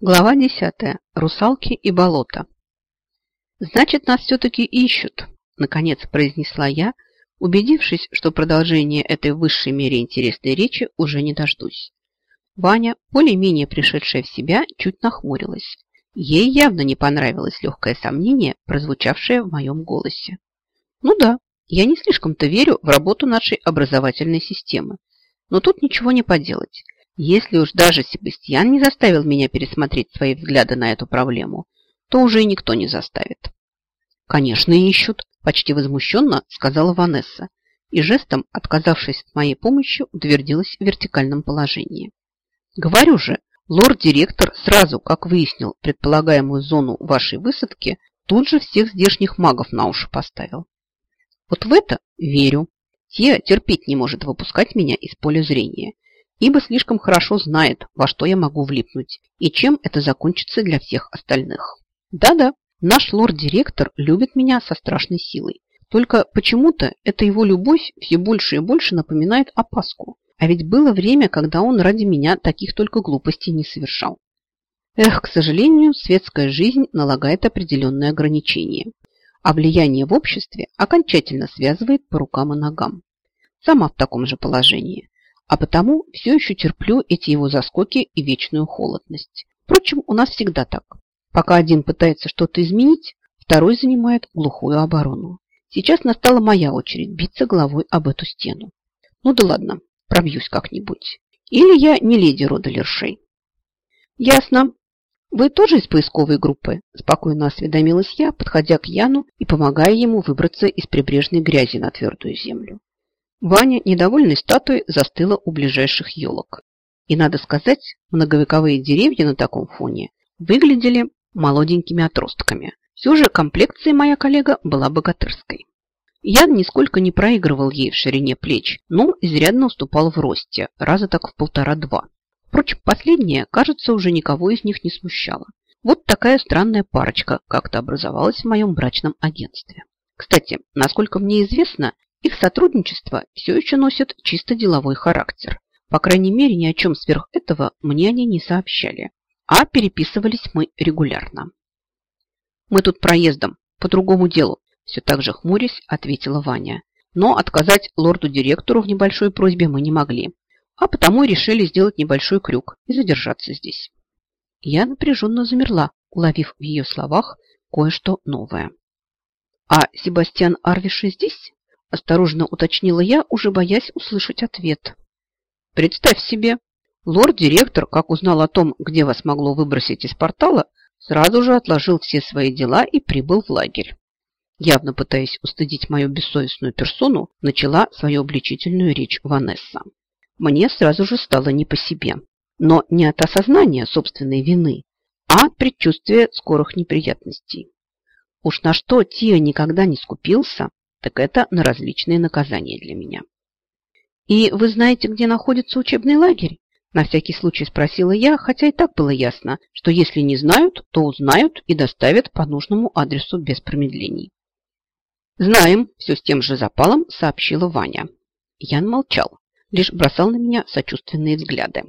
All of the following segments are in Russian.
Глава 10. Русалки и болото. «Значит, нас все-таки ищут», – наконец произнесла я, убедившись, что продолжение этой высшей мере интересной речи уже не дождусь. Ваня, более-менее пришедшая в себя, чуть нахмурилась. Ей явно не понравилось легкое сомнение, прозвучавшее в моем голосе. «Ну да, я не слишком-то верю в работу нашей образовательной системы, но тут ничего не поделать». Если уж даже Себастьян не заставил меня пересмотреть свои взгляды на эту проблему, то уже никто не заставит. «Конечно, ищут», – почти возмущенно сказала Ванесса и жестом, отказавшись от моей помощи, утвердилась в вертикальном положении. «Говорю же, лорд-директор сразу, как выяснил предполагаемую зону вашей высадки, тут же всех здешних магов на уши поставил. Вот в это верю. Тия терпеть не может выпускать меня из поля зрения – ибо слишком хорошо знает, во что я могу влипнуть и чем это закончится для всех остальных. Да-да, наш лорд-директор любит меня со страшной силой. Только почему-то эта его любовь все больше и больше напоминает опаску. А ведь было время, когда он ради меня таких только глупостей не совершал. Эх, к сожалению, светская жизнь налагает определенные ограничения. А влияние в обществе окончательно связывает по рукам и ногам. Сама в таком же положении а потому все еще терплю эти его заскоки и вечную холодность. Впрочем, у нас всегда так. Пока один пытается что-то изменить, второй занимает глухую оборону. Сейчас настала моя очередь биться головой об эту стену. Ну да ладно, пробьюсь как-нибудь. Или я не леди рода Лершей. Ясно. Вы тоже из поисковой группы? Спокойно осведомилась я, подходя к Яну и помогая ему выбраться из прибрежной грязи на твердую землю. Ваня, недовольной статуей, застыла у ближайших елок. И, надо сказать, многовековые деревья на таком фоне выглядели молоденькими отростками. Все же комплекция моя коллега была богатырской. Я нисколько не проигрывал ей в ширине плеч, но изрядно уступал в росте, раза так в полтора-два. Впрочем, последнее, кажется, уже никого из них не смущало. Вот такая странная парочка как-то образовалась в моем брачном агентстве. Кстати, насколько мне известно, их сотрудничество все еще носит чисто деловой характер. По крайней мере, ни о чем сверх этого мне они не сообщали. А переписывались мы регулярно. «Мы тут проездом, по другому делу», все так же хмурясь, ответила Ваня. Но отказать лорду-директору в небольшой просьбе мы не могли, а потому решили сделать небольшой крюк и задержаться здесь. Я напряженно замерла, уловив в ее словах кое-что новое. «А Себастьян Арвиши здесь?» Осторожно уточнила я, уже боясь услышать ответ. Представь себе, лорд-директор, как узнал о том, где вас могло выбросить из портала, сразу же отложил все свои дела и прибыл в лагерь. Явно пытаясь устыдить мою бессовестную персону, начала свою обличительную речь Ванесса. Мне сразу же стало не по себе. Но не от осознания собственной вины, а от предчувствия скорых неприятностей. Уж на что Тио никогда не скупился, так это на различные наказания для меня. «И вы знаете, где находится учебный лагерь?» На всякий случай спросила я, хотя и так было ясно, что если не знают, то узнают и доставят по нужному адресу без промедлений. «Знаем», – все с тем же запалом сообщила Ваня. Ян молчал, лишь бросал на меня сочувственные взгляды.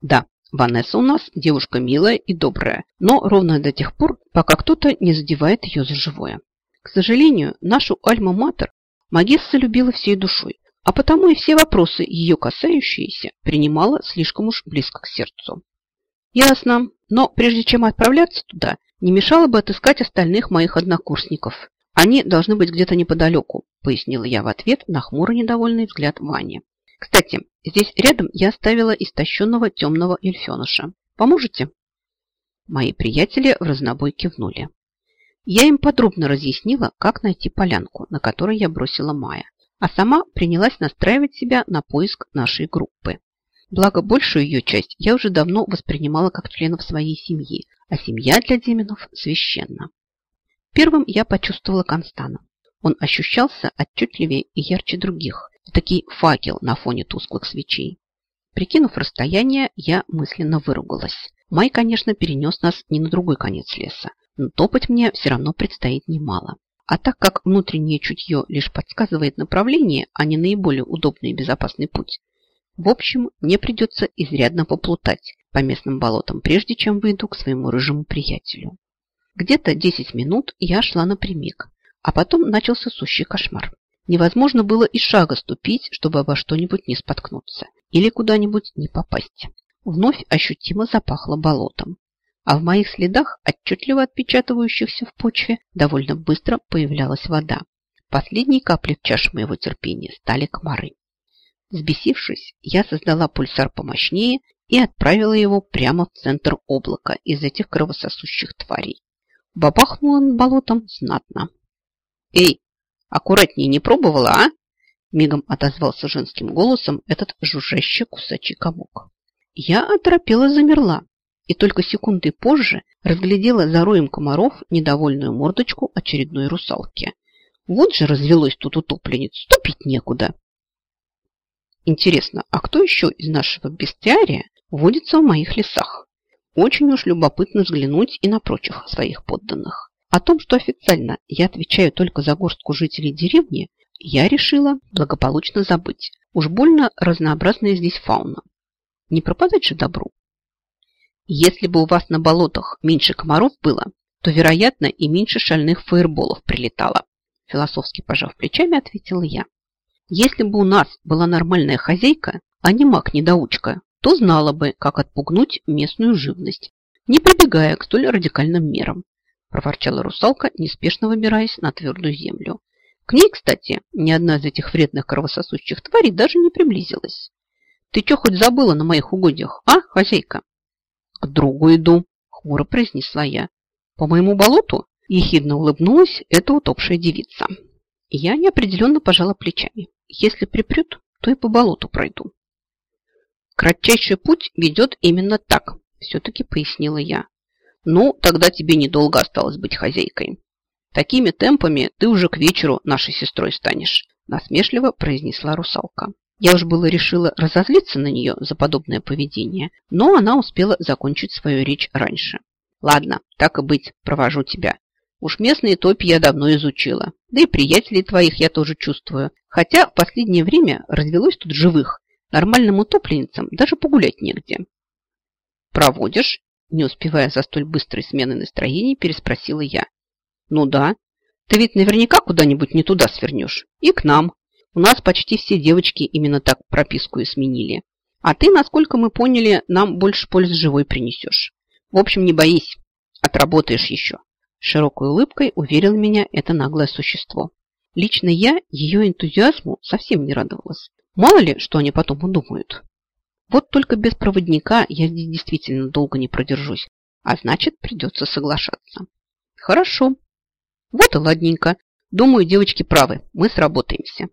«Да, Ванесса у нас девушка милая и добрая, но ровно до тех пор, пока кто-то не задевает ее за живое. К сожалению, нашу Альма-Матер Магесса любила всей душой, а потому и все вопросы, ее касающиеся, принимала слишком уж близко к сердцу. Ясно, но прежде чем отправляться туда, не мешало бы отыскать остальных моих однокурсников. Они должны быть где-то неподалеку, пояснила я в ответ на хмуро недовольный взгляд Вани. Кстати, здесь рядом я оставила истощенного темного эльфеныша. Поможете? Мои приятели в разнобой кивнули. Я им подробно разъяснила, как найти полянку, на которой я бросила Майя, а сама принялась настраивать себя на поиск нашей группы. Благо, большую ее часть я уже давно воспринимала как членов своей семьи, а семья для Деминов священна. Первым я почувствовала Констана. Он ощущался отчетливее и ярче других, такой факел на фоне тусклых свечей. Прикинув расстояние, я мысленно выругалась. Май, конечно, перенес нас не на другой конец леса, топать мне все равно предстоит немало. А так как внутреннее чутье лишь подсказывает направление, а не наиболее удобный и безопасный путь, в общем, мне придется изрядно поплутать, по местным болотам, прежде чем выйду к своему рыжему приятелю. Где-то 10 минут я шла напрямик, а потом начался сущий кошмар. Невозможно было и шага ступить, чтобы обо что-нибудь не споткнуться или куда-нибудь не попасть. Вновь ощутимо запахло болотом, а в моих следах, отчетливо отпечатывающихся в почве, довольно быстро появлялась вода. Последней каплей в чаше моего терпения стали комары. Взбесившись, я создала пульсар помощнее и отправила его прямо в центр облака из этих кровососущих тварей. Бабахнуло над болотом знатно. «Эй, аккуратнее не пробовала, а?» Мигом отозвался женским голосом этот жужжащий кусачий комок. Я оторопела замерла и только секунды позже разглядела за роем комаров недовольную мордочку очередной русалки. Вот же развелось тут утопленец, ступить некуда. Интересно, а кто еще из нашего бестиария водится в моих лесах? Очень уж любопытно взглянуть и на прочих своих подданных. О том, что официально я отвечаю только за горстку жителей деревни, я решила благополучно забыть. Уж больно разнообразная здесь фауна. Не пропадать же добру. Если бы у вас на болотах меньше комаров было, то, вероятно, и меньше шальных фаерболов прилетало. Философски пожав плечами, ответила я. Если бы у нас была нормальная хозяйка, а не маг-недоучка, то знала бы, как отпугнуть местную живность, не прибегая к столь радикальным мерам, проворчала русалка, неспешно выбираясь на твердую землю. К ней, кстати, ни одна из этих вредных кровососущих тварей даже не приблизилась. Ты что хоть забыла на моих угодьях, а, хозяйка? К другу иду, хмуро произнесла я. По моему болоту? Ехидно улыбнулась эта утопшая девица. Я неопределенно пожала плечами. Если припрет, то и по болоту пройду. Кратчайший путь ведет именно так, все-таки пояснила я. Ну, тогда тебе недолго осталось быть хозяйкой. Такими темпами ты уже к вечеру нашей сестрой станешь, насмешливо произнесла русалка. Я уж было решила разозлиться на нее за подобное поведение, но она успела закончить свою речь раньше. Ладно, так и быть, провожу тебя. Уж местные топи я давно изучила. Да и приятелей твоих я тоже чувствую. Хотя в последнее время развелось тут живых. Нормальным утопленницам даже погулять негде. Проводишь? Не успевая за столь быстрой сменой настроений, переспросила я. Ну да. Ты ведь наверняка куда-нибудь не туда свернешь. И к нам. У нас почти все девочки именно так прописку и сменили. А ты, насколько мы поняли, нам больше пользы живой принесешь. В общем, не боись. Отработаешь еще. Широкой улыбкой уверил меня это наглое существо. Лично я ее энтузиазму совсем не радовалась. Мало ли, что они потом удумают. Вот только без проводника я здесь действительно долго не продержусь, а значит, придется соглашаться. Хорошо. Вот и ладненько. Думаю, девочки правы, мы сработаемся.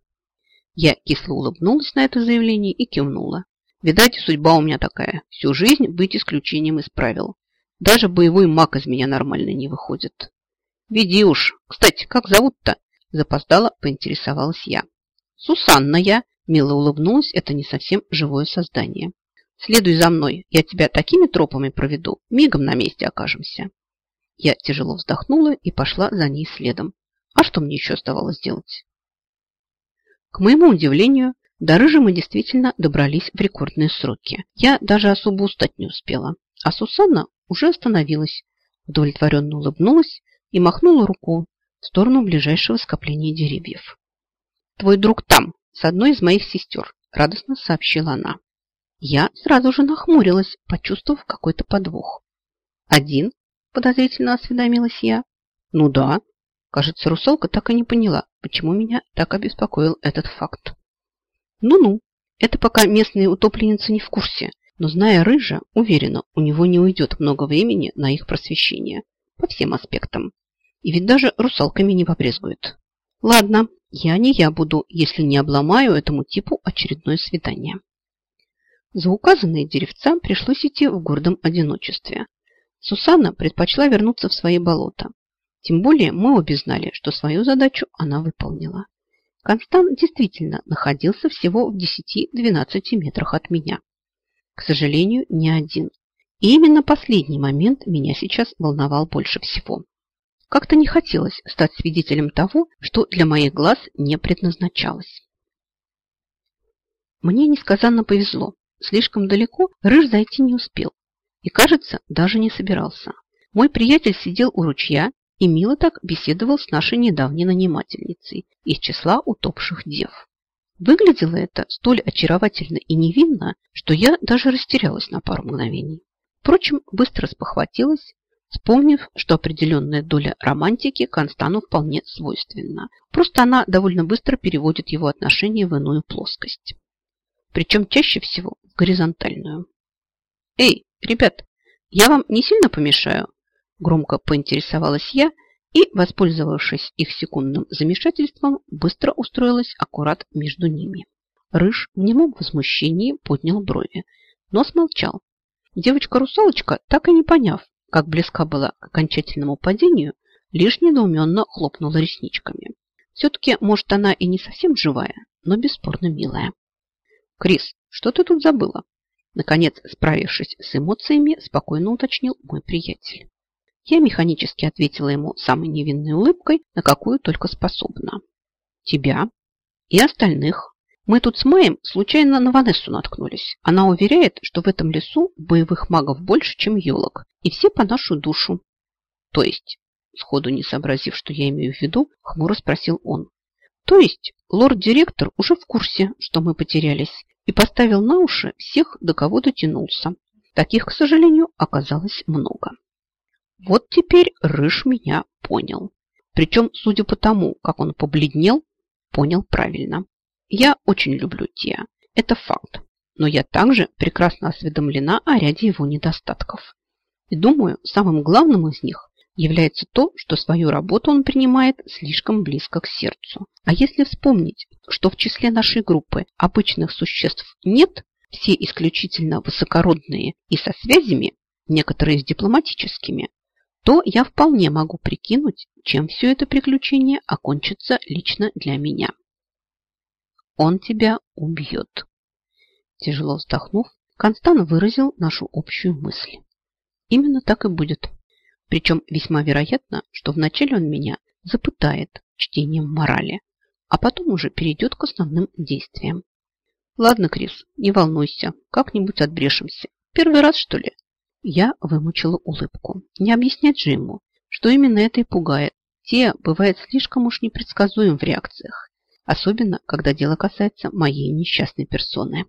Я кисло улыбнулась на это заявление и кивнула. Видать, судьба у меня такая. Всю жизнь быть исключением из правил. Даже боевой маг из меня нормально не выходит. Веди уж. Кстати, как зовут-то? Запоздала, поинтересовалась я. Сусанна я. Мило улыбнулась, это не совсем живое создание. Следуй за мной, я тебя такими тропами проведу, мигом на месте окажемся. Я тяжело вздохнула и пошла за ней следом. А что мне еще оставалось делать? К моему удивлению, до Рыжи мы действительно добрались в рекордные сроки. Я даже особо устать не успела. А Сусанна уже остановилась, удовлетворенно улыбнулась и махнула руку в сторону ближайшего скопления деревьев. «Твой друг там, с одной из моих сестер», – радостно сообщила она. Я сразу же нахмурилась, почувствовав какой-то подвох. «Один?» – подозрительно осведомилась я. «Ну да». Кажется, русалка так и не поняла, почему меня так обеспокоил этот факт. «Ну-ну, это пока местные утопленницы не в курсе, но, зная Рыжа, уверена, у него не уйдет много времени на их просвещение. По всем аспектам. И ведь даже русалками не побрезгует. Ладно, я не я буду, если не обломаю этому типу очередное свидание. За указанные деревца пришлось идти в гордом одиночестве. Сусанна предпочла вернуться в свои болота. Тем более мы обе знали, что свою задачу она выполнила. Констант действительно находился всего в 10-12 метрах от меня. К сожалению, не один. И именно последний момент меня сейчас волновал больше всего. Как-то не хотелось стать свидетелем того, что для моих глаз не предназначалось. Мне несказанно повезло. Слишком далеко Рыж зайти не успел. И, кажется, даже не собирался. Мой приятель сидел у ручья и мило так беседовал с нашей недавней нанимательницей из числа утопших дев. Выглядело это столь очаровательно и невинно, что я даже растерялась на пару мгновений. Впрочем, быстро спохватилась, вспомнив, что определенная доля романтики Констану вполне свойственна. Просто она довольно быстро переводит его отношения в иную плоскость. Причем чаще всего в горизонтальную. «Эй, ребят, я вам не сильно помешаю?» Громко поинтересовалась я и, воспользовавшись их секундным замешательством, быстро устроилась аккурат между ними. Рыж в немом возмущении поднял брови, но смолчал. Девочка-русалочка, так и не поняв, как близка была к окончательному падению, лишь недоуменно хлопнула ресничками. Все-таки, может, она и не совсем живая, но бесспорно милая. «Крис, что ты тут забыла?» Наконец, справившись с эмоциями, спокойно уточнил мой приятель. Я механически ответила ему самой невинной улыбкой, на какую только способна. Тебя и остальных. Мы тут с Маем случайно на Ванессу наткнулись. Она уверяет, что в этом лесу боевых магов больше, чем елок, и все по нашу душу. То есть, сходу не сообразив, что я имею в виду, хмуро спросил он. То есть, лорд-директор уже в курсе, что мы потерялись, и поставил на уши всех, до кого дотянулся. Таких, к сожалению, оказалось много. Вот теперь Рыж меня понял. Причем, судя по тому, как он побледнел, понял правильно. Я очень люблю Тиа. Это факт. Но я также прекрасно осведомлена о ряде его недостатков. И думаю, самым главным из них является то, что свою работу он принимает слишком близко к сердцу. А если вспомнить, что в числе нашей группы обычных существ нет, все исключительно высокородные и со связями, некоторые с дипломатическими, то я вполне могу прикинуть, чем все это приключение окончится лично для меня. Он тебя убьет. Тяжело вздохнув, Констан выразил нашу общую мысль. Именно так и будет. Причем весьма вероятно, что вначале он меня запытает чтением морали, а потом уже перейдет к основным действиям. Ладно, Крис, не волнуйся, как-нибудь отбрешемся. Первый раз, что ли? Я вымучила улыбку. Не объяснять же ему, что именно это и пугает. Те бывает слишком уж непредсказуем в реакциях, особенно когда дело касается моей несчастной персоны.